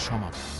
সমাধান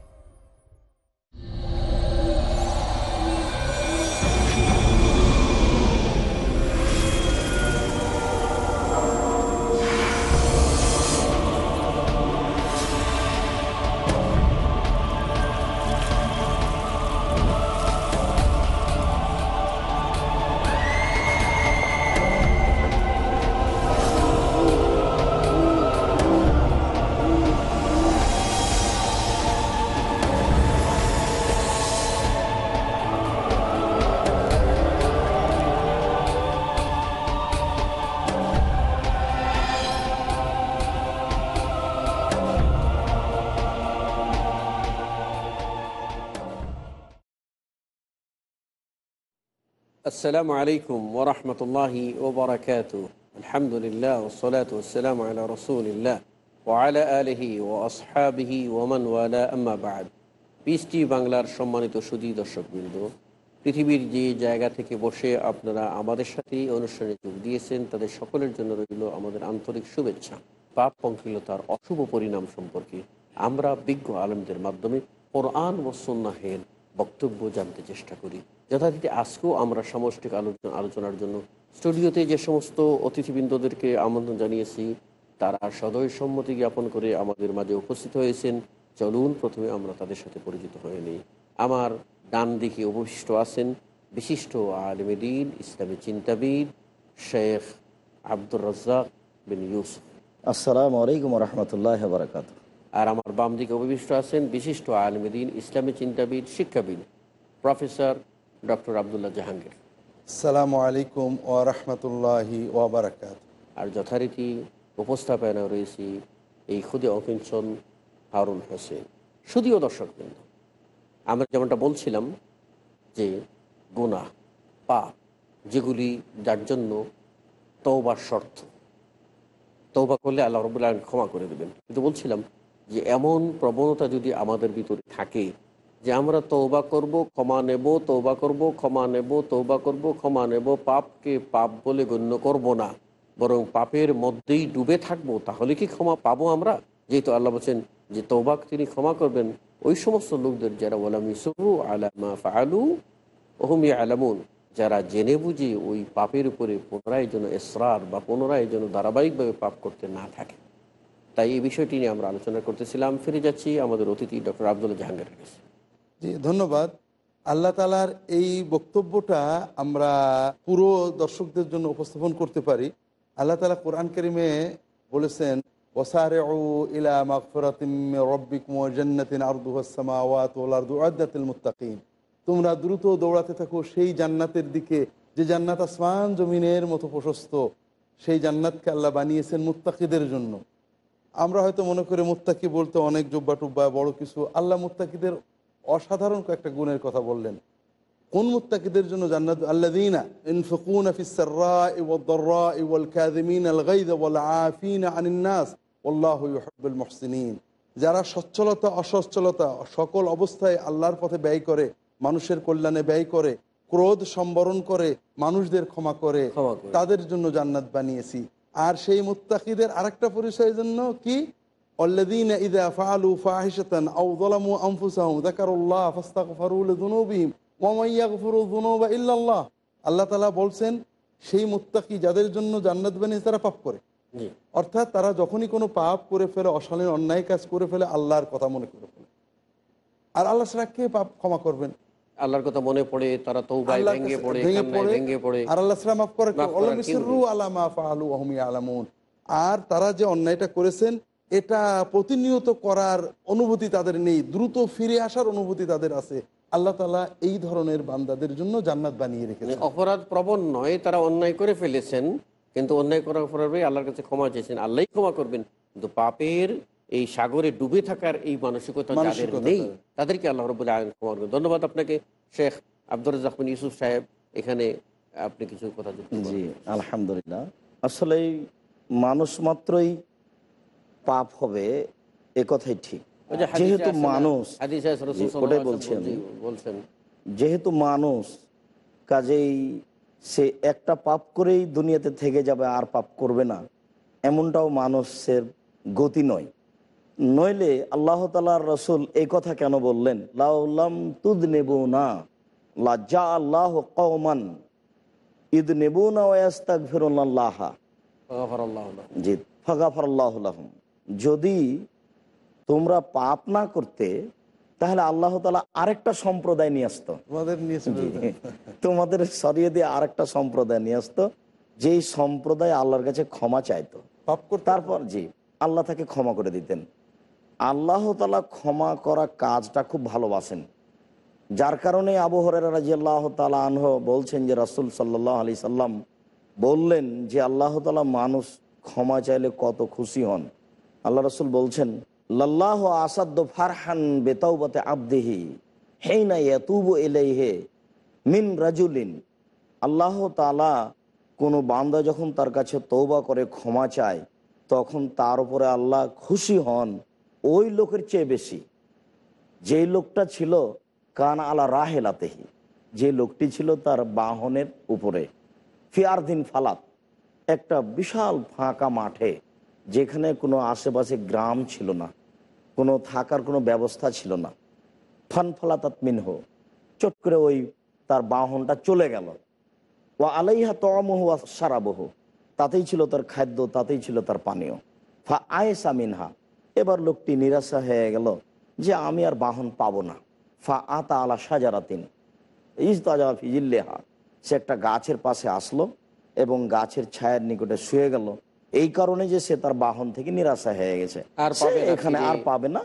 আসসালামু আলাইকুম ও ওরহমতুল্লাহি ওবরাকাত আলহামদুলিল্লাহ ওসলাত ওসালাম আলা রসুলিল্লাহ ওয়ালা আলহি ও আসহাবিহি ওমান ওয়ালা আম্মাবাদ পিস বাংলার সম্মানিত সুদী দর্শকবৃন্দ। পৃথিবীর যে জায়গা থেকে বসে আপনারা আমাদের সাথে অনুষ্ঠানে যোগ দিয়েছেন, তাদের সকলের জন্য রইল আমাদের আন্তরিক শুভেচ্ছা। পাপ পঙ্কিলতার অশুভ পরিণাম সম্পর্কে আমরা বিজ্ঞ আলমদের মাধ্যমে কোরআন ও সন্ন্যাহের বক্তব্য জানতে চেষ্টা করি। যথারীতি আজকেও আমরা সামষ্টিক আলোচনা, আলোচনার জন্য স্টুডিওতে যে সমস্ত অতিথিবৃন্দদেরকে আমন্ত্রণ জানিয়েছি, তারা সদয় সম্মতি জ্ঞাপন করে আমাদের মাঝে উপস্থিত হয়েছেন। চলুন প্রথমে আমরা তাদের সাথে পরিচিত হয়ে নিই। আমার ডান দিকে উপবিষ্ট আছেন বিশিষ্ট আলমেদিন ইসলামী চিন্তাবিদ শেখ আব্দুর রাজ্জাক বিন ইউসুফ। আসসালামু আলাইকুম রহমতুল্লাহ বারকাত আর আমার বাম দিকে উপবিষ্ট আছেন বিশিষ্ট আলমেদিন ইসলামী চিন্তাবিদ শিক্ষাবিদ প্রফেসর ডক্টর আবদুল্লাহ জাহাঙ্গীর। আসসালামু আলাইকুম ও রহমতুল্লাহি ওবরাকাত আর যথারীতি উপস্থাপনা রয়েছি এই খুদে অকিঞ্চন হারুন হোসেন। শুধুও দর্শকবৃন্দ আমরা যেমনটা বলছিলাম যে গুনাহ পাপ যেগুলি যার জন্য তওবার শর্ত। তওবা করলে আল্লাহ রবুল্লাহ ক্ষমা করে দেবেন। কিন্তু বলছিলাম যে এমন প্রবণতা যদি আমাদের ভিতরে থাকে যে আমরা তৌবা করব, ক্ষমা নেব তৌবা করব, ক্ষমা নেব তৌবা করব, ক্ষমা নেব, পাপকে পাপ বলে গণ্য করব না, বরং পাপের মধ্যেই ডুবে থাকব, তাহলে কি ক্ষমা পাবো আমরা? যেহেতু আল্লাহ বলছেন যে তৌবাক তিনি ক্ষমা করবেন, ওই সমস্ত লোকদের যারা ওলাম ইসরু আলামা ফালু ওহমি আলামুন যারা জেনে বুঝে ওই পাপের উপরে পুনরায় যেন এসরার বা পুনরায় যেন ধারাবাহিকভাবে পাপ করতে না থাকে। তাই এই বিষয়টি নিয়ে আমরা আলোচনা করতেছিলাম। ফিরে যাচ্ছি আমাদের অতিথি ডক্টর আব্দুল জাহাঙ্গীরের কাছে। জি, ধন্যবাদ। আল্লাহ তালার এই বক্তব্যটা আমরা পুরো দর্শকদের জন্য উপস্থাপন করতে পারি। আল্লাহ তালা কোরআন করিমে বলেছেন ইলা তোমরা দ্রুত দৌড়াতে থাকো, সেই জান্নাতের দিকে। যে জান্নাত আসমান জমিনের মতো প্রশস্ত, সেই জান্নাতকে আল্লাহ বানিয়েছেন মুত্তাকিদের জন্য। আমরা হয়তো মনে করি মুত্তাকি বলতে অনেক জুব্বা টুব্বা বড় কিছু। আল্লাহ মুত্তাকিদের অসাধারণ কয়েকটা গুণের কথা বললেন। কোন মুত্তাকিদের জন্য জান্নাত? আল্লাযীনা ইনফিকুনা ফিস সাররাই ওয়াদ দাররাই ওয়াল কাযিমিনা আল গায়য ওয়াল আফিনা আনিন নাস। ওয়াল্লাহু ইউহিব্বুল মুহসিনিন। যারা সচ্ছলতা অসচ্ছলতা সকল অবস্থায় আল্লাহর পথে ব্যয় করে মানুষের কল্যাণে ব্যয় করে ক্রোধ সম্বরণ করে মানুষদের ক্ষমা করে। তাদের জন্য জান্নাত বানিয়েছি। আর সেই মুত্তাকিদের আরেকটা পরিচয়ের জন্য কি الذين إذا فعلوا فاحشة أو ظلموا أنفسهم ذكروا الله فاستغفروا لذنوبهم ومن يغفر الذنوب إلا الله আল্লাহ তালা বলছেন সেই মুত্তাকি যাদের জন্য জান্নাত বানিয়েছে তারা পাপ করে জি অর্থাৎ তারা যখনই কোনো পাপ করে ফেলে অশালীন অন্যায় কাজ করে ফেলে আল্লাহর কথা মনে করে ফেলে আর আল্লাহ ছাড়া কে পাপ ক্ষমা করবেন আল্লাহর কথা মনে পড়ে তারা তৌবায় ভেঙে পড়ে ভেঙে পড়ে আর আল্লাহ মাফ করে। আলামা আর তারা যে অন্যায়টা করেছেন এটা প্রতিনিয়ত করার অনুভূতি তাদের নেই। দ্রুত ফিরে আসার অনুভূতি তাদের আছে। আল্লাহ তালা এই ধরনের বান্দাদের জন্য জান্নাত বানিয়ে মানে রেখেছেন অপরাধ প্রবণ নয় তারা অন্যায় করে ফেলেছেন কিন্তু অন্যায় করার পরে আল্লাহর কাছে ক্ষমা চেয়েছেন। আল্লাহ ক্ষমা করবেন। কিন্তু পাপের এই সাগরে ডুবে থাকার এই মানসিকতা যাদের নেই তাদেরকে আল্লাহ রবুল আলম ক্ষমা করবেন ধন্যবাদ আপনাকে। শেখ আব্দুর রাজাকমিন ইউসুফ সাহেব এখানে আপনি কিছু কথা জি আলহামদুলিল্লাহ। আসলে মানুষ মাত্রই পাপ হবে এ কথাই ঠিক। যেহেতু মানুষ ওটাই বলছি বলছেন। যেহেতু মানুষ কাজেই সে একটা পাপ করেই দুনিয়াতে থেকে যাবে আর পাপ করবে না। এমনটাও মানুষের গতি নয়। নইলে আল্লাহ তালার রসুল এই কথা কেন বললেন? লাউলাম তুদ নেব না লাজ্জা আল্লাহ কওমান ঈদ নেব না ওয়াস্তাক ফিরুল্লাহা। জি ফাগাফারাল্লাহম যদি তোমরা পাপ না করতে তাহলে আল্লাহ তালা আরেকটা সম্প্রদায় নিয়ে আসতো তোমাদের সরিয়ে দিয়ে আরেকটা সম্প্রদায় নিয়ে আসতো যেই সম্প্রদায় আল্লাহর কাছে ক্ষমা চাইতো। তারপর জি আল্লাহ তাকে ক্ষমা করে দিতেন। আল্লাহ তালা ক্ষমা করা কাজটা খুব ভালোবাসেন। যার কারণে আবু হরেরা রাজি আল্লাহ তালা আনহ বলছেন যে, রাসুল সাল্লাহ আলি সাল্লাম বললেন যে, আল্লাহ তালা মানুষ ক্ষমা চাইলে কত খুশি হন। আল্লাহ রসুল বলছেন, লাল্লাহ আসাদ্দ ফারহান বেতাউবাতে আবদেহি হেই না ইয়াতুব এলাইহে মিন রাজুলিন। আল্লাহ তালা কোনো বান্দা যখন তার কাছে তৌবা করে ক্ষমা চায়, তখন তার উপরে আল্লাহ খুশি হন। ওই লোকের চেয়ে বেশি। যেই লোকটা ছিল কান আলা রাহেলাতেহি, যে লোকটি ছিল তার বাহনের উপরে। ফিয়ারদিন ফালাত একটা বিশাল ফাঁকা মাঠে, যেখানে কোনো আশেপাশে গ্রাম ছিল না, কোনো থাকার কোনো ব্যবস্থা ছিল না। ফান ফালাতাত মিনহ, চট করে ওই তার বাহনটা চলে গেল। ও আলাইহা তমহ সারাবহ তাতেই ছিল তার খাদ্য, তাতেই ছিল তার পানীয়। ফা আয়েসা মিনহা এবার লোকটি নিরাশা হয়ে গেল যে আমি আর বাহন পাবো না। ফা আতা আলা সাজারাতিন। ইজতাজা ফিজিল্লেহা সে একটা গাছের পাশে আসলো এবং গাছের ছায়ার নিকটে শুয়ে গেল। এই কারণে যে সে তার বাহন থেকে নিরাশা হয়ে গেছে। আর এখানে আর পাবে না।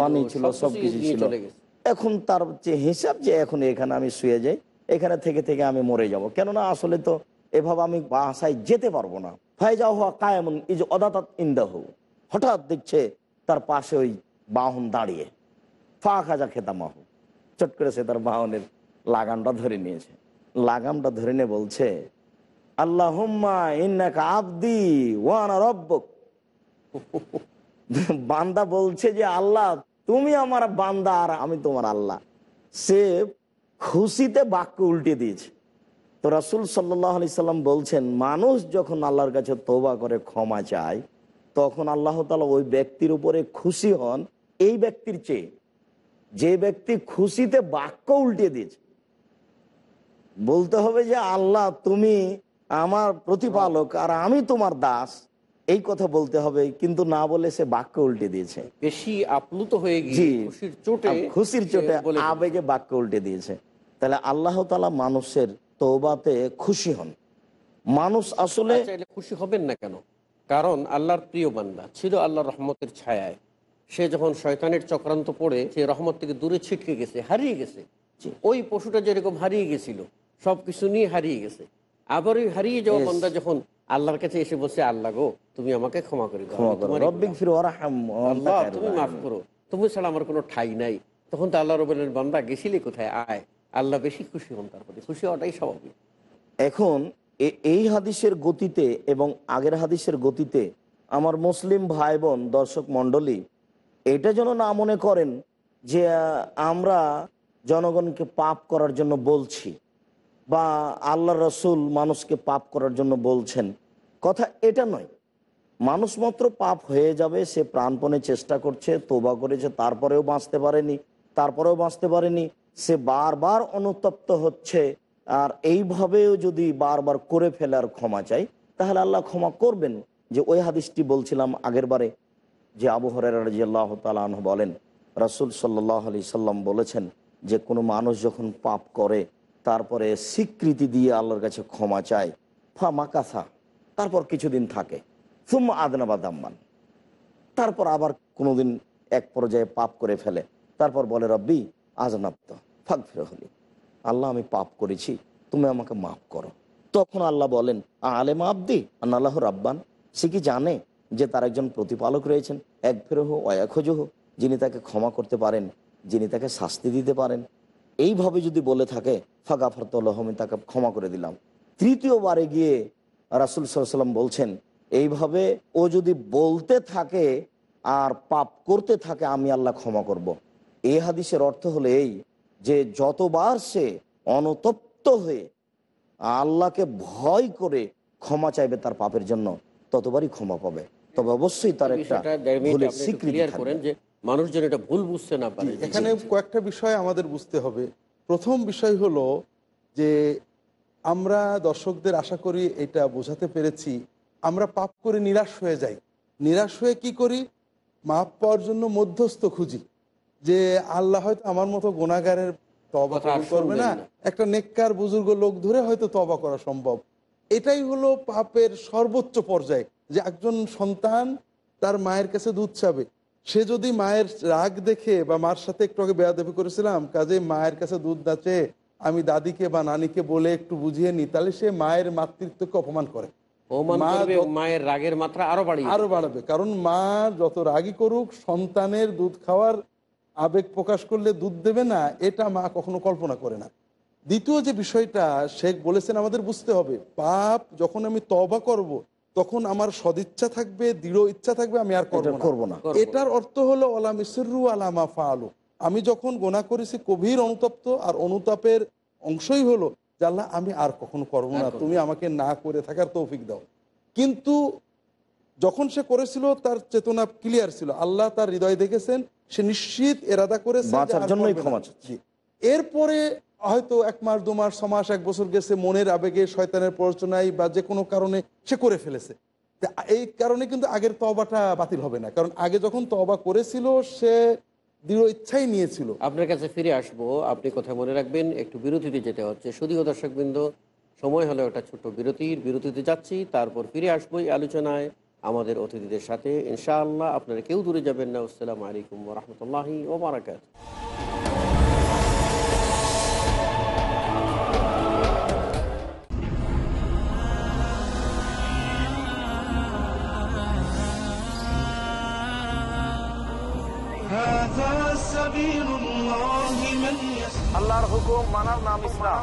পানি ছিল সব কিছু নিয়ে ছিল। এখন তার যে হিসাব যে এখন এখানে আমি শুয়ে যাই এখানে থেকে থেকে আমি মরে যাব। কেননা আসলে তো এভাবে আমি বাসায় যেতে পারব না। হওয়া হঠাৎ দেখছে তার পাশে ওই বাহন দাঁড়িয়ে। ফা খাজা খেতামাহ। চট করে সে তার বাহনের লাগামটা ধরে নিয়েছে। লাগামটা ধরে নিয়ে বলছে আল্লাহ ইন্নাকা আব্দি ওয়ানা বান্দা বলছে যে, আল্লাহ, তুমি আমার বান্দা আর আমি তোমার আল্লাহ। সে খুশিতে বাক্য উল্টে দিয়েছে। তো রাসুল সাল্লাহ আলি সাল্লাম বলছেন মানুষ যখন আল্লাহর কাছে তোবা করে ক্ষমা চায় তখন আল্লাহ তালা ওই ব্যক্তির উপরে খুশি হন এই ব্যক্তির চেয়ে। যে ব্যক্তি খুশিতে বাক্য উল্টে দিয়েছে। বলতে হবে যে আল্লাহ তুমি আমার প্রতিপালক আর আমি তোমার দাস। এই কথা বলতে হবে কিন্তু না বলে সে বাক্য উল্টে দিয়েছে। বেশি আপ্লুত হয়ে গিয়ে খুশির চোটে খুশির চোটে আবেগে বাক্য উল্টে দিয়েছে। তাহলে আল্লাহ তালা মানুষের তৌবাতে খুশি হন। মানুষ আসলে আচ্ছা, খুশি হবেন না কেন? কারণ আল্লাহর প্রিয় বান্দা ছিল আল্লাহর রহমতের ছায়ায়। সে যখন শয়তানের চক্রান্ত পড়ে সে রহমত থেকে দূরে ছিটকে গেছে হারিয়ে গেছে। ওই পশুটা যেরকম হারিয়ে গেছিল সবকিছু নিয়ে হারিয়ে গেছে। আবার ওই হারিয়ে যাওয়া বান্দা যখন আল্লাহর কাছে এসে বসে আল্লাহ গো তুমি আমাকে ক্ষমা করে তুমি মাফ করো। তুমি ছাড়া আমার কোনো ঠাই নাই। তখন তো আল্লাহ রবেন বান্দা গেছিলে কোথায়? আয়। আল্লাহ বেশি খুশি হন তার প্রতি। খুশি হওয়াটাই স্বাভাবিক। এখন এই হাদিসের গতিতে এবং আগের হাদিসের গতিতে আমার মুসলিম ভাই বোন দর্শক মণ্ডলী, এটা যেন না মনে করেন যে আমরা জনগণকে পাপ করার জন্য বলছি বা আল্লাহ রসুল মানুষকে পাপ করার জন্য বলছেন। কথা এটা নয়। মানুষ মাত্র পাপ হয়ে যাবে, সে প্রাণপণে চেষ্টা করছে, তোবা করেছে, তারপরেও বাঁচতে পারেনি, তারপরেও বাঁচতে পারেনি সে বারবার অনুতপ্ত হচ্ছে। আর এইভাবেও যদি বারবার করে ফেলার ক্ষমা চাই, তাহলে আল্লাহ ক্ষমা করবেন। যে ওই হাদিসটি বলছিলাম আগের বারে, যে আবু তালাহ বলেন, রাসুল সাল্লাহ আলি সাল্লাম বলেছেন যে, কোনো মানুষ যখন পাপ করে, তারপরে স্বীকৃতি দিয়ে আল্লাহর কাছে ক্ষমা চায়, ফা মাকাসা, তারপর কিছুদিন থাকে। সুম্মা আদনাবা দাম্মান, তারপর আবার কোনোদিন এক পর্যায়ে পাপ করে ফেলে। তারপর বলে, রব্বি আজনাপ্ত ফাঁক ফিরে হলি আল্লাহ, আমি পাপ করেছি, তুমি আমাকে মাফ করো। তখন আল্লাহ বলেন, আলেম আব্দি আল্লাহ রাব্বান। সে কি জানে যে তার একজন প্রতিপালক রয়েছেন? এক ফেরহ অয়াখজহ যিনি তাকে ক্ষমা করতে পারেন, যিনি তাকে শাস্তি দিতে পারেন। এইভাবে যদি বলে থাকে ফাঁকাফরতল্লাহ আমি তাকে ক্ষমা করে দিলাম। তৃতীয়বারে গিয়ে রাসুল সাল্লাম বলছেন, এইভাবে ও যদি বলতে থাকে আর পাপ করতে থাকে, আমি আল্লাহ ক্ষমা করব। এই হাদিসের অর্থ হলো এই যে যতবার সে অনতপ্ত হয়ে আল্লাহকে ভয় করে ক্ষমা চাইবে তার পাপের জন্য ততবারই ক্ষমা পাবে। তবে অবশ্যই তার একটা বিষয়টা দেড় মিনিটে ভুলের আপনি একটু স্বীকৃতি করেন যে মানুষ যেন এটা ভুল বুঝতে না পারে। এখানে কয়েকটা বিষয় আমাদের বুঝতে হবে। প্রথম বিষয় হলো যে আমরা দর্শকদের আশা করি এটা বোঝাতে পেরেছি আমরা পাপ করে নিরাশ হয়ে যাই। নিরাশ হয়ে কি করি? মাপ পাওয়ার জন্য মধ্যস্থ খুঁজি। যে আল্লাহ হয়তো আমার মতো গোনাগারের তবা করবে না একটা নেককার বুজুর্গ লোক ধরে হয়তো তবা করা সম্ভব। এটাই হলো পাপের সর্বোচ্চ পর্যায়ে যে একজন সন্তান তার মায়ের কাছে দুধ চাবে। সে যদি মায়ের রাগ দেখে বা মার সাথে একটু আগে বেয়াদবি করেছিলাম কাজে মায়ের কাছে দুধ দাচে আমি দাদিকে বা নানিকে বলে একটু বুঝিয়ে নি তাহলে সে মায়ের মাতৃত্বকে অপমান করে। মায়ের রাগের মাত্রা আরও বাড়িয়ে আরও বাড়াবে। কারণ মা যত রাগই করুক সন্তানের দুধ খাওয়ার আবেগ প্রকাশ করলে দুধ দেবে না এটা মা কখনো কল্পনা করে না। দ্বিতীয় যে বিষয়টা শেখ বলেছেন আমাদের বুঝতে হবে পাপ যখন আমি তবা করব তখন আমার সদিচ্ছা থাকবে দৃঢ় ইচ্ছা থাকবে আমি আর করব না। এটার অর্থ হলো ওলাম ইসরু আলামা ফালু আমি যখন গোনা করেছি গভীর অনুতপ্ত আর অনুতাপের অংশই হলো যে আল্লাহ আমি আর কখনো করব না তুমি আমাকে না করে থাকার তৌফিক দাও। কিন্তু যখন সে করেছিল তার চেতনা ক্লিয়ার ছিল। আল্লাহ তার হৃদয় দেখেছেন সে নিশ্চিত এরাদা। জি। এরপরে হয়তো এক মাস দু মাস ছ মাস এক বছর গেছে মনের আবেগে শয়তানের প্ররোচনায় বা যে কোনো কারণে সে করে ফেলেছে। এই কারণে কিন্তু আগের তবাটা বাতিল হবে না। কারণ আগে যখন তবা করেছিল সে দৃঢ় ইচ্ছাই নিয়েছিল। আপনার কাছে ফিরে আসব। আপনি কথা মনে রাখবেন একটু বিরতিতে যেতে হচ্ছে। শুধুও দর্শকবৃন্দ সময় হলো একটা ছোট্ট বিরতির বিরতিতে যাচ্ছি তারপর ফিরে আসব এই আলোচনায়। আমাদের অতিথিদের সাথে। ইনশাআল্লাহ আপনারা কেউ দূরে যাবেন না। আসসালামু আলাইকুম রহমতুল্লাহি ওবরাকাত আল্লাহর হুকুম মানার নাম ইসলাম।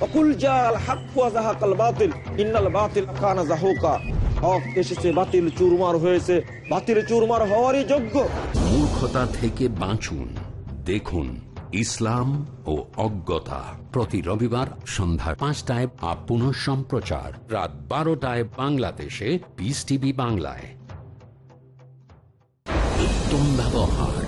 অকুল জাল হাক বাতিল, ইন্নাল বাতিল কানা যাহুকা হক এসেছে, বাতিল চুরমার হয়েছে। বাতিল চুরমার হওয়ারই যোগ্য। মূর্খতা থেকে বাঁচুন। দেখুন ইসলাম ও অজ্ঞতা। প্রতি রবিবার সন্ধ্যা পাঁচটায় আপ পুনঃ সম্প্রচার। রাত বারোটায় বাংলাদেশে পিস টিভি বাংলায়। উত্তম ব্যবহার।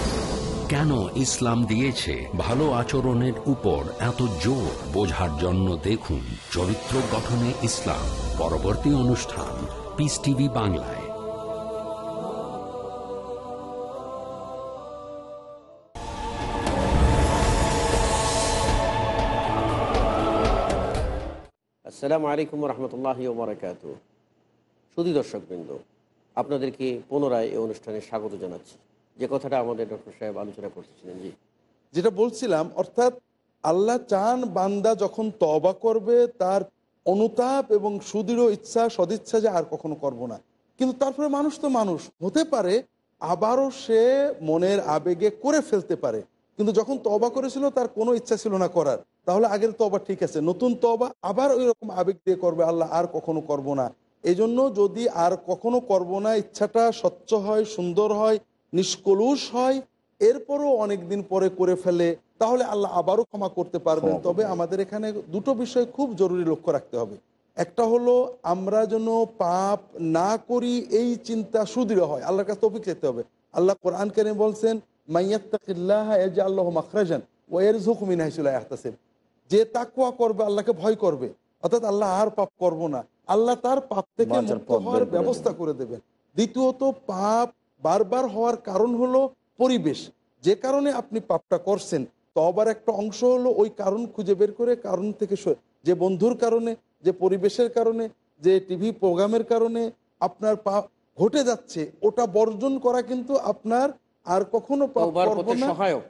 কেন ইসলাম দিয়েছে? ভালো আচরণের উপর এত জোর বোঝার জন্য দেখুন চরিত্র গঠনে ইসলাম। পরবর্তী অনুষ্ঠান পিস টিভি বাংলায়। আসসালামু আলাইকুম রহমতুল্লাহ সুদী দর্শকবৃন্দ, আপনাদেরকে পুনরায় এই অনুষ্ঠানে স্বাগত জানাচ্ছি। যে কথাটা আমাদের ডক্টর সাহেব আলোচনা করতেছিলেন জি। যেটা বলছিলাম, অর্থাৎ আল্লাহ চান বান্দা যখন তবা করবে, তার অনুতাপ এবং সুদৃঢ় ইচ্ছা, সদিচ্ছা যে আর কখনো করব না। কিন্তু তারপরে মানুষ তো মানুষ। হতে পারে আবারও সে মনের আবেগে করে ফেলতে পারে। কিন্তু যখন তবা করেছিল, তার কোনো ইচ্ছা ছিল না করার। তাহলে আগের তবা ঠিক আছে। নতুন তবা আবার ওই রকম আবেগ দিয়ে করবে, আল্লাহ আর কখনো করব না। এজন্য যদি আর কখনো করব না, ইচ্ছাটা স্বচ্ছ হয়, সুন্দর হয় নিষ্কলুষ হয় এরপরও অনেকদিন পরে করে ফেলে তাহলে আল্লাহ আবারও ক্ষমা করতে পারবেন। তবে আমাদের এখানে দুটো বিষয় খুব জরুরি লক্ষ্য রাখতে হবে। একটা হলো আমরা যেন পাপ না করি এই চিন্তা সুদৃঢ় হয়। আল্লাহর কাছে তফিক যেতে হবে। আল্লাহ কোরআন কারিম বলছেন মাইয়াত্তাকিল্লাহ আল্লাহ মাখরাজান ওয়ের ঝুকমিন হাইসুল্লাহ যে তাকুয়া করবে আল্লাহকে ভয় করবে। অর্থাৎ আল্লাহ আর পাপ করব না। আল্লাহ তার পাপ থেকে মুক্ত হওয়ার ব্যবস্থা করে দেবেন। দ্বিতীয়ত পাপ বারবার হওয়ার কারণ হলো পরিবেশ। যে কারণে আপনি পাপটা করছেন। তবার একটা অংশ হলো ওই কারণ খুঁজে বের করে কারণ থেকে যে বন্ধুর কারণে যে পরিবেশের কারণে যে টিভি প্রোগ্রামের কারণে আপনার পাপ ঘটে যাচ্ছে ওটা বর্জন করা কিন্তু আপনার আর কখনো সহায়ক।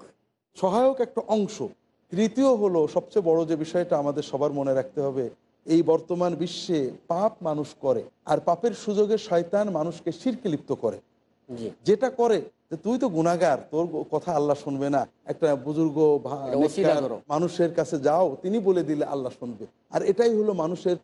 সহায়ক একটা অংশ। তৃতীয় হলো সবচেয়ে বড় যে বিষয়টা আমাদের সবার মনে রাখতে হবে এই বর্তমান বিশ্বে পাপ মানুষ করে আর পাপের সুযোগে শয়তান মানুষকে শিরকে লিপ্ত করে। যেটা করে যে তুই তো গুণাগার তোর কথা আল্লাহ শুনবে না। একটা বুজুর্গ। মানুষের কাছে যাও তিনি বলে দিলে আল্লাহ শুনবে। আর এটাই হলো মানুষের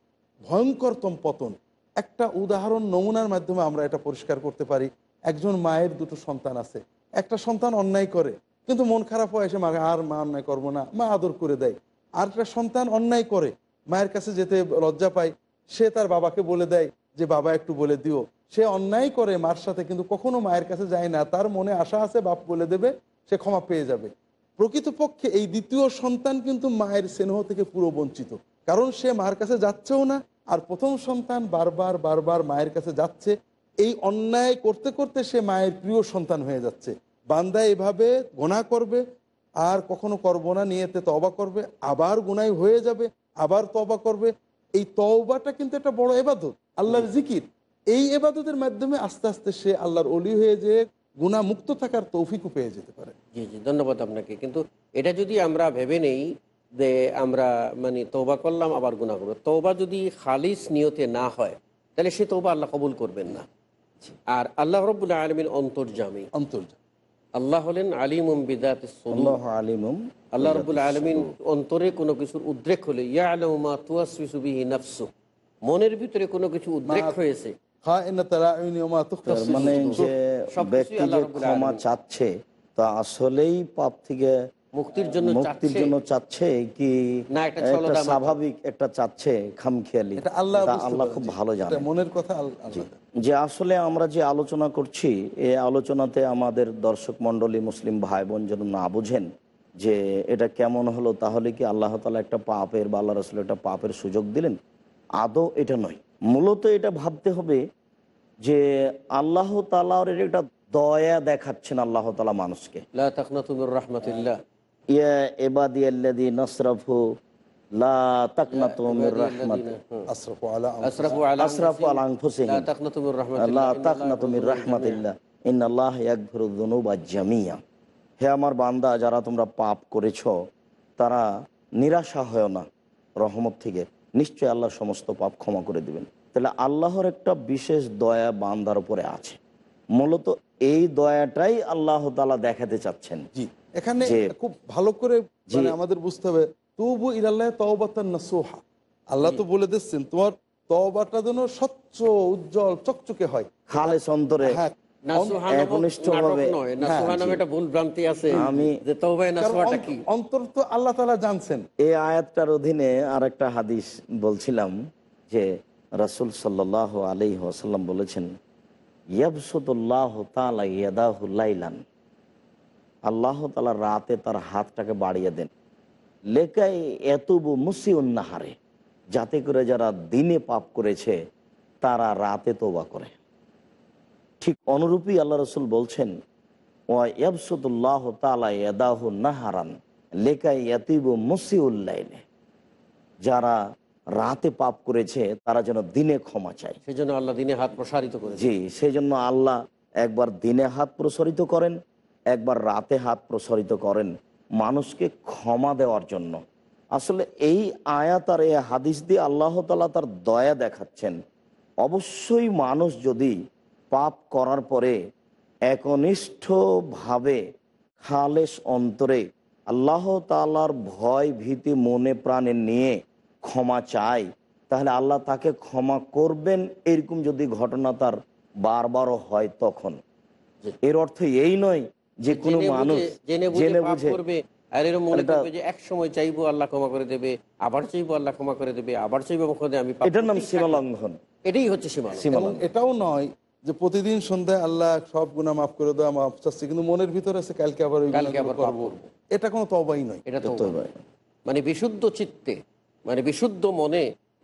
ভয়ঙ্করতম পতন। একটা উদাহরণ নমুনার মাধ্যমে আমরা এটা পরিষ্কার করতে পারি। একজন মায়ের দুটো সন্তান আছে। একটা সন্তান অন্যায় করে কিন্তু মন খারাপ হয় এসে মাকে আর মা অন্যায় করব না মা আদর করে দেয়। আর একটা সন্তান অন্যায় করে মায়ের কাছে যেতে লজ্জা পায় সে তার বাবাকে বলে দেয় যে বাবা একটু বলে দিও। সে অন্যায় করে মার সাথে কিন্তু কখনো মায়ের কাছে যায় না। তার মনে আশা আছে বাপ বলে দেবে সে ক্ষমা পেয়ে যাবে। প্রকৃতপক্ষে এই দ্বিতীয় সন্তান কিন্তু মায়ের স্নেহ থেকে পুরো বঞ্চিত। কারণ সে মার কাছে যাচ্ছেও না আর প্রথম সন্তান বারবার বারবার মায়ের কাছে যাচ্ছে। এই অন্যায় করতে করতে সে মায়ের প্রিয় সন্তান হয়ে যাচ্ছে। বান্দা এভাবে গোনা করবে আর কখনো করব না নিয়েতে তবা করবে আবার গুনাই হয়ে যাবে আবার তবা করবে। এই তওবাটা কিন্তু একটা বড় এবাদত আল্লাহর জিকির। এই এবাদতের মাধ্যমে আস্তে আস্তে সে আল্লাহর অলি হয়ে যে গুণা মুক্ত থাকার তৌফিকও পেয়ে যেতে পারে। জি জি ধন্যবাদ আপনাকে। কিন্তু এটা যদি আমরা ভেবে নেই যে আমরা মানে তৌবা করলাম আবার গুণা করব। তৌবা যদি খালিস নিয়তে না হয় তাহলে সে তৌবা আল্লাহ কবুল করবেন না। আর আল্লাহ রব্বুল্লাহ আলমিন অন্তর্জামী। অন্তর্জাল আল্লাহ হলেন আলিম বিদাত আল্লাহ আলিমুম আল্লাহ রবুল্লা আলমিন অন্তরে কোনো কিছুর উদ্রেক হলে ইয়া আলমা তুয়াসবিহি নাফসু মনের ভিতরে কোনো কিছু উদ্রেক হয়েছে হ্যাঁ মানে যে ব্যক্তি যে ক্ষমা চাচ্ছে তা আসলেই পাপ থেকে মুক্তির জন্য মুক্তির জন্য চাচ্ছে কি একটা। স্বাভাবিক একটা চাচ্ছে খামখেয়ালি। আল্লাহ আল্লাহ খুব ভালো জানে। মনের কথা। যে আসলে আমরা যে আলোচনা করছি এই আলোচনাতে আমাদের দর্শক মন্ডলী মুসলিম ভাই বোন যেন না বুঝেন যে এটা কেমন হলো তাহলে কি আল্লাহ তালা একটা পাপের বা আল্লাহ রসুল একটা পাপের সুযোগ দিলেন? আদৌ এটা নয়। মূলত এটা ভাবতে হবে যে আল্লাহ তালার একটা দয়া দেখাচ্ছেন আল্লাহ তালা মানুষকে। লা ইয়া এবাদি আল্লাদি নসরফু লা তাকনাতু মির রাহমাত। আশরাফু আলা আনফুসিহিম। আসরাফু আলা আসরাফু আলা আনফুসিহিম। লা তাকনাতুমির লা রাহমাতিল্লাহ তাকনাতু মির রাহমাতিল্লাহ। ইন্নাল্লাহ ইয়াগফিরু যুনুবা জামিয়া। হে আমার বান্দা যারা তোমরা পাপ করেছ তারা নিরাশা হয় না রহমত থেকে। নিশ্চয়ই আল্লাহ সমস্ত পাপ ক্ষমা করে দিবেন। তাহলে আল্লাহর একটা বিশেষ দয়া বান্দার উপরে আছে। মূলত এই দয়াটাই আল্লাহ তালা দেখাতে চাচ্ছেন। জি এখানে খুব ভালো করে মানে আমাদের বুঝতে হবে তবু ইরাল্লাহ তওবাতান নাসুহা। আল্লাহ তো বলে দিচ্ছেন তোমার তওবাটা যেন স্বচ্ছ উজ্জ্বল চকচকে হয়। খালেস অন্তরে হ্যাঁ হ্যাঁ, জানছেন। এই আয়াতটার অধীনে আর একটা হাদিস বলছিলাম যে রাসুল সাল্লাহ আলি ওসাল্লাম বলেছেন আল্লাহ তালা রাতে তার হাতটাকে বাড়িয়ে দেন। লেকাই এতবু মুসিউন্নাহারে যাতে করে যারা দিনে পাপ করেছে তারা রাতে তোবা করে। ঠিক অনুরূপই আল্লাহ রসুল বলছেন নাহারান লেকাই ইয়াতিবু মুসিউল্লাইলে যারা রাতে পাপ করেছে তারা যেন দিনে ক্ষমা চায়। সেই জন্য আল্লাহ দিনে হাত প্রসারিত করেছে জি সেই জন্য আল্লাহ একবার দিনে হাত প্রসারিত করেন একবার রাতে হাত প্রসারিত করেন মানুষকে ক্ষমা দেওয়ার জন্য। আসলে এই আয়াত আর এই হাদিস দিয়ে আল্লাহ তালা তার দয়া দেখাচ্ছেন। অবশ্যই মানুষ যদি পাপ করার পরে একনিষ্ঠভাবে খালেস অন্তরে আল্লাহ তালার ভয় ভীতি মনে প্রাণে নিয়ে ক্ষমা চায় তাহলে আল্লাহ তাকে ক্ষমা করবেন এরকম যদি ঘটনা তার বারবারও হয় তখন। এর অর্থ এই নয় যে কোনো মানুষ জেনে বুঝে জেনে পাপ বুঝে করবে আর এরকম মনে করবে যে এক সময় চাইব আল্লাহ ক্ষমা করে দেবে আবার চাইব আল্লাহ ক্ষমা করে দেবে আবার চাইব আমি এটার নাম করতেই সীমা লঙ্ঘন এটাই হচ্ছে সীমা সীমা এবং লঙ্ঘন এটাও নয় যে প্রতিদিন সন্ধ্যায় আল্লাহ সব গুণা মাফ করে দেওয়া মাফ চাচ্ছে। কিন্তু মনের ভিতরে আছে কালকে আবার কালকে আবার করব। করব। এটা কোনো তবাই নয়। এটা তো মানে বিশুদ্ধ চিত্তে মানে বিশুদ্ধ মনে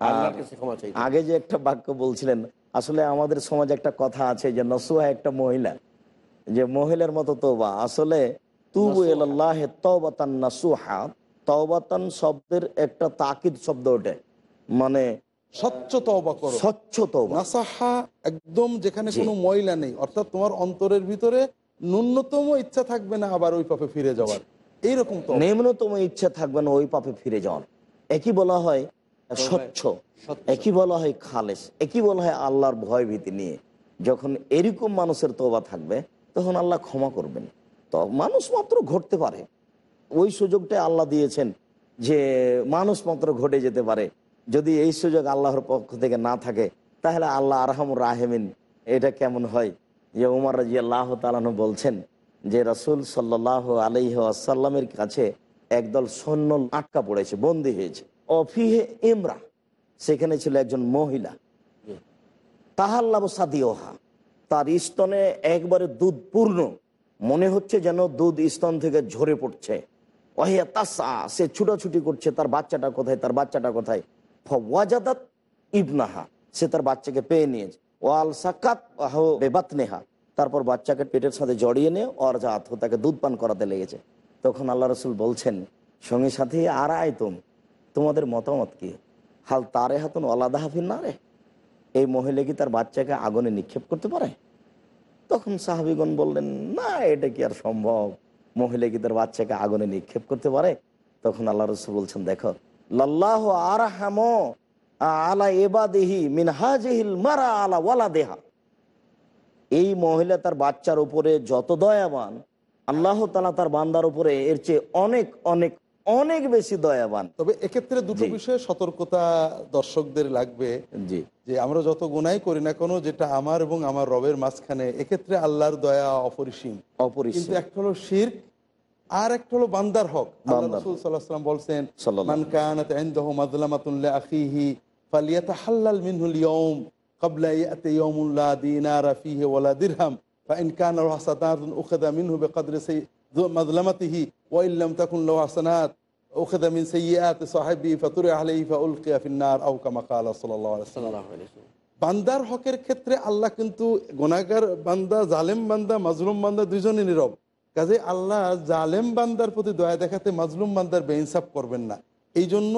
আল্লাহর কাছে ক্ষমা চাই আগে যে একটা বাক্য বলছিলেন আসলে আমাদের সমাজে একটা কথা আছে যে নসুহা একটা মহিলা যে মহিলার মতো তোবা আসলে তুবু এলাল্লাহ তওবাতান নাসুহা। তওবাতান শব্দের একটা তাকিদ শব্দ ওঠে। মানে স্বচ্ছ তবা করো। স্বচ্ছ নাসাহা একদম যেখানে কোনো ময়লা নেই। অর্থাৎ তোমার অন্তরের ভিতরে ন্যূনতম ইচ্ছা থাকবে না আবার ওই পাপে ফিরে যাওয়ার। এইরকম নিম্নতম ইচ্ছা থাকবে না ওই পাপে ফিরে যাওয়ার। একই বলা হয় স্বচ্ছ। স্বচ্ছ। একই বলা হয় খালেস। একই বলা হয় আল্লাহর ভয় ভীতি নিয়ে। যখন এরকম মানুষের তোবা থাকবে তখন আল্লাহ ক্ষমা করবেন। তো মানুষ মাত্র ঘটতে পারে। ওই সুযোগটা আল্লাহ দিয়েছেন যে মানুষ মাত্র ঘটে যেতে পারে। যদি এই সুযোগ আল্লাহর পক্ষ থেকে না থাকে, তাহলে আল্লাহ আরহাম রাহেমিন, এটা কেমন হয়? যে উমার রাজি আল্লাহ তালানু বলছেন যে রসুল সাল্লাহ আলহ আসাল্লামের কাছে একদল সৈন্য আটকা পড়েছে, বন্দি হয়েছে। অফিহে ইমরা, সেখানে ছিল একজন মহিলা। তাহাল্লাব সাদিওহা, তার স্তনে একবারে দুধ পূর্ণ। মনে হচ্ছে যেন দুধ স্তন থেকে ঝরে পড়ছে। ওহিয়া তাসা সে ছুটাছুটি করছে, তার বাচ্চাটা কোথায়, তার বাচ্চাটা কোথায়? ওয়াজাদাত ইবনাহা, সে তার বাচ্চাকে পেয়ে নিয়েছে। ওয়াল সাকাত বেবাত নেহা তারপর বাচ্চাকে পেটের সাথে জড়িয়ে নিয়ে ওর যা তাকে দুধ পান করাতে লেগেছে। তখন আল্লাহ রসুল বলছেন, সঙ্গে সাথে, আর আয়তুম তোমাদের মতামত কি? হাল তারে হাতুন আলাদা হাফিন না রে এই মহিলা কি তার বাচ্চাকে আগুনে নিক্ষেপ করতে পারে? তখন সাহাবিগণ বললেন, না, এটা কি আর সম্ভব? মহিলা কি তার বাচ্চাকে আগুনে নিক্ষেপ করতে পারে? তখন আল্লাহ রসুল বলছেন, দেখো লাল্লাহ আরাহাম আলা এবাদেহি মিনহাজহিল মারা আলা ওয়ালা দেহা এই মহিলা তার বাচ্চার উপরে যত দয়াবান আল্লাহ তালা তার বান্দার উপরে এর চেয়ে অনেক অনেক অনেক বেশি দয়াবান। তবে এক্ষেত্রে দুটো বিষয়ে সতর্কতা দর্শকদের লাগবে। জি। যে আমরা যত গুনাই করি না কোনো যেটা আমার এবং আমার রবের মাঝখানে এক্ষেত্রে আল্লাহর দয়া অপরিসীম। কিন্তু অপরিসীম একটা হলো শির্ক আর একটা হলো বান্দার হক আল্লাহ বান্দার রাসূল সাল্লাল্লাহু আলাইহি ওয়াসাল্লাম বলছেন সাল্লাল্লাহু মান কানাত ইনদাহু মাযলামাতুন লিআখিহি ফালিয়াতাহাল্লাল মিনহু আল-ইয়াওম ক্বাবলা ইয়াতি ইয়াওমুন লা দিনারা ফিহি ওয়ালা দিরহাম فإن كان له حسنات أخذ منه بقدر سي... ذو مظلمته وإن لم تكن له حسنات أخذ من سيئات صاحبه فطرح عليه فألقي في النار أو كما قال صلى الله عليه وسلم সাল্লাল্লাহু আলাইহি ওয়াসাল্লাম। বান্দার হকের ক্ষেত্রে আল্লাহ কিন্তু গোনাগার বান্দা জালেম বান্দা মাজলুম বান্দা দুইজনই নীরব কাজে আল্লাহ জালেম বান্দার প্রতি দয়া দেখাতে মাজলুম বান্দার বেইনসাফ করবেন না। এই জন্য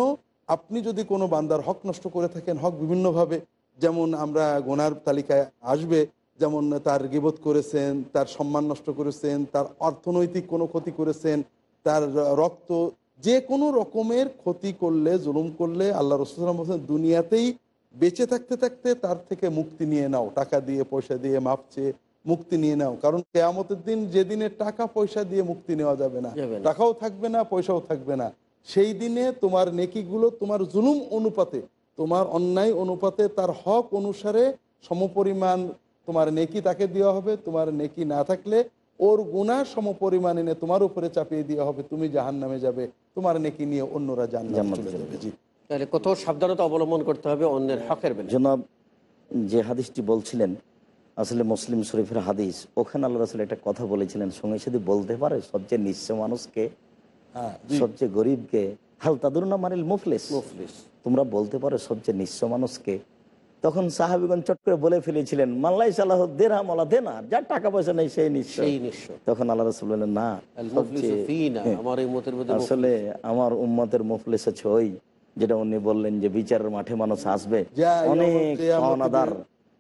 আপনি যদি কোনো বান্দার হক নষ্ট করে থাকেন, হক বিভিন্নভাবে, যেমন আমরা গোনার তালিকায় আসবে, যেমন তার গিবোধ করেছেন, তার সম্মান নষ্ট করেছেন, তার অর্থনৈতিক কোনো ক্ষতি করেছেন, তার রক্ত, যে কোনো রকমের ক্ষতি করলে, জুলুম করলে আল্লাহ রসুলাম বলছেন দুনিয়াতেই বেঁচে থাকতে থাকতে তার থেকে মুক্তি নিয়ে নাও। টাকা দিয়ে, পয়সা দিয়ে, মাপ চেয়ে মুক্তি নিয়ে নাও। কারণ কেয়ামতের দিন যেদিনে টাকা পয়সা দিয়ে মুক্তি নেওয়া যাবে না। টাকাও থাকবে না পয়সাও থাকবে না। সেই দিনে তোমার নেকিগুলো তোমার জুলুম অনুপাতে তোমার অন্যায় অনুপাতে তার হক অনুসারে সমপরিমাণ তোমার নেকি তাকে দেওয়া হবে। তোমার নেকি না থাকলে ওর গুণা সমপরিমাণ এনে তোমার উপরে চাপিয়ে দেওয়া হবে। তুমি জাহান নামে যাবে। তোমার নেকি নিয়ে অন্যরা জান জান্নাতে চলে যাবে। যাবে। জি। তাহলে কত সাবধানতা অবলম্বন করতে হবে অন্যের হকের জনাব যে হাদিসটি বলছিলেন আসলে মুসলিম শরীফের হাদিস ওখানে আল্লাহ রসুল একটা কথা বলেছিলেন সঙ্গে সাথে বলতে পারে সবচেয়ে নিঃস্ব মানুষকে হ্যাঁ সবচেয়ে গরিবকে হাল তাদুরনা মারিল মুফলেস। তোমরা বলতে পারো সবচেয়ে নিঃস্ব মানুষকে। তখন সাহাবিগঞ্জ চট করে বলে ফেলেছিলেন মাল্লাই সালাহ মলা দেনা যার টাকা পয়সা নেই সেই নিঃস্ব। তখন আল্লাহ রসুল বললেন না হ্যাঁ, আসলে আমার উম্মতের মুফলিস হচ্ছে ওই যেটা উনি বললেন যে বিচারের মাঠে মানুষ আসবে। অনেক পাওনাদার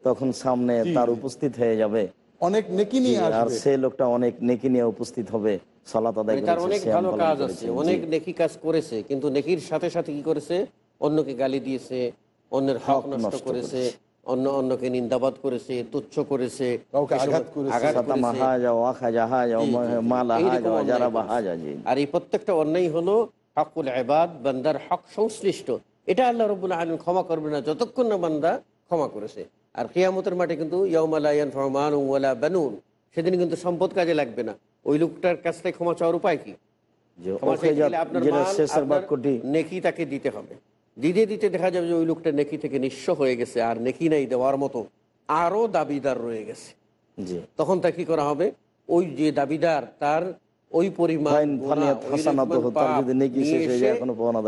তখন সামনে তার উপস্থিত হয়ে যাবে। অনেক নেকি নিয়ে আর সে লোকটা অনেক নেকি নিয়ে উপস্থিত হবে। সালাত আদায় মানে করেছে অনেক ভালো কাজ আছে অনেক নেকি কাজ করেছে কিন্তু নেকির সাথে সাথে কি করেছে? অন্যকে গালি দিয়েছে অন্যের হক নষ্ট করেছে। অন্য অন্যকে নিন্দাবাদ করেছে তুচ্ছ করেছে আর এই প্রত্যেকটা অন্যায় হলো হকুল এবাদ বান্দার হক সংশ্লিষ্ট। এটা আল্লাহ রবুল্লাহ আলম ক্ষমা করবে না যতক্ষণ না বান্দা ক্ষমা করেছে। আর কেয়ামতের মাঠে কিন্তু ইয়াউমালায়ান ফরমান ওয়ালা বানুন সেদিন কিন্তু সম্পদ কাজে লাগবে না। ওই লোকটার কাছ থেকে ক্ষমা চাওয়ার উপায় কি? নেকি তাকে দিতে হবে। দিতে দিতে দেখা যাবে যে ওই লোকটা নেকি থেকে নিঃস্ব হয়ে গেছে আর নেকি নাই দেওয়ার মতো আরও দাবিদার রয়ে গেছে। তখন তা কি করা হবে? ওই যে দাবিদার তার ওই পরিমাণ।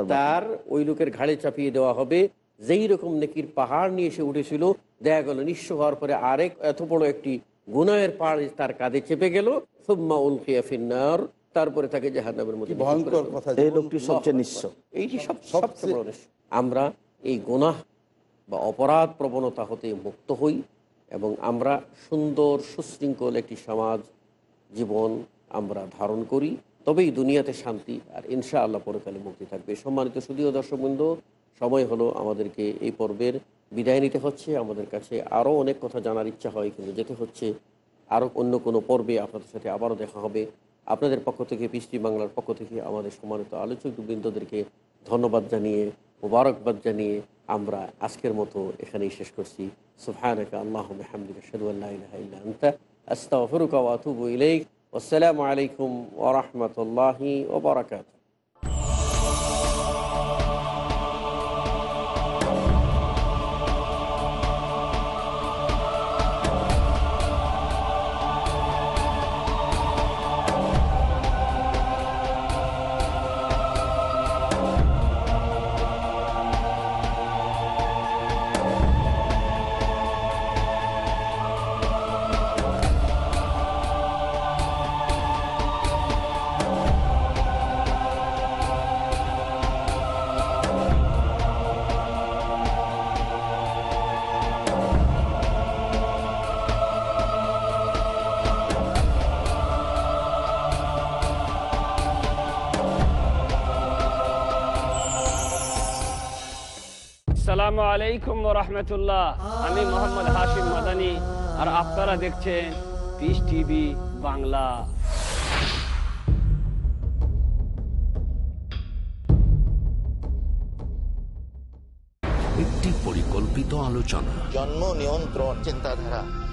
তার ওই লোকের ঘাড়ে চাপিয়ে দেওয়া হবে। যেই রকম নেকির পাহাড় নিয়ে এসে উঠেছিল দেখা গেল নিঃস্ব হওয়ার পরে আরেক এত বড় একটি গুনাহের পাহাড় তার কাঁধে চেপে গেল। সুম্মা উলকিয়া ফিন্নার তারপরে তাকে জাহান্নামের মধ্যে নিক্ষেপ ভয়ঙ্কর কথা এই লোকটি সবচেয়ে নিঃস্ব। এইটি সব সবচেয়ে- সবচেয়ে বড় আমরা এই গুনাহ বা অপরাধ প্রবণতা হতে মুক্ত হই এবং আমরা সুন্দর সুশৃঙ্খল একটি সমাজ জীবন আমরা ধারণ করি। তবেই দুনিয়াতে শান্তি আর ইনশা আল্লাহ পরকালে মুক্তি থাকবে। সম্মানিত সুদীয় দর্শকবৃন্দ সময় হলো আমাদেরকে এই পর্বের বিদায় নিতে হচ্ছে। আমাদের কাছে আরও অনেক কথা জানার ইচ্ছা হয়, কিন্তু যেতে হচ্ছে। আরও অন্য কোনো পর্বে আপনাদের সাথে আবারও দেখা হবে। আপনাদের পক্ষ থেকে, পৃষ্টি বাংলার পক্ষ থেকে আমাদের সম্মানিত আলোচক বৃন্দদেরকে ধন্যবাদ জানিয়ে, মোবারকবাদ জানিয়ে আমরা আজকের মতো এখানেই শেষ করছি। সুবহানাকা আল্লাহুম্মা হামদিকা আশহাদু আল্লা ইলাহা ইল্লা আনতা, আস্তাগফিরুকা ওয়া আতুবু ইলাইক। ওয়াসসালামু আলাইকুম ওয়া রাহমাতুল্লাহি আলাইকুম রহমতুল্লাহ আমি মোহাম্মদ হাশিম মাদানি আর আপনারা দেখছেন পিস টিভি বাংলা। একটি পরিকল্পিত আলোচনা। জন্ম নিয়ন্ত্রণ চিন্তাধারা।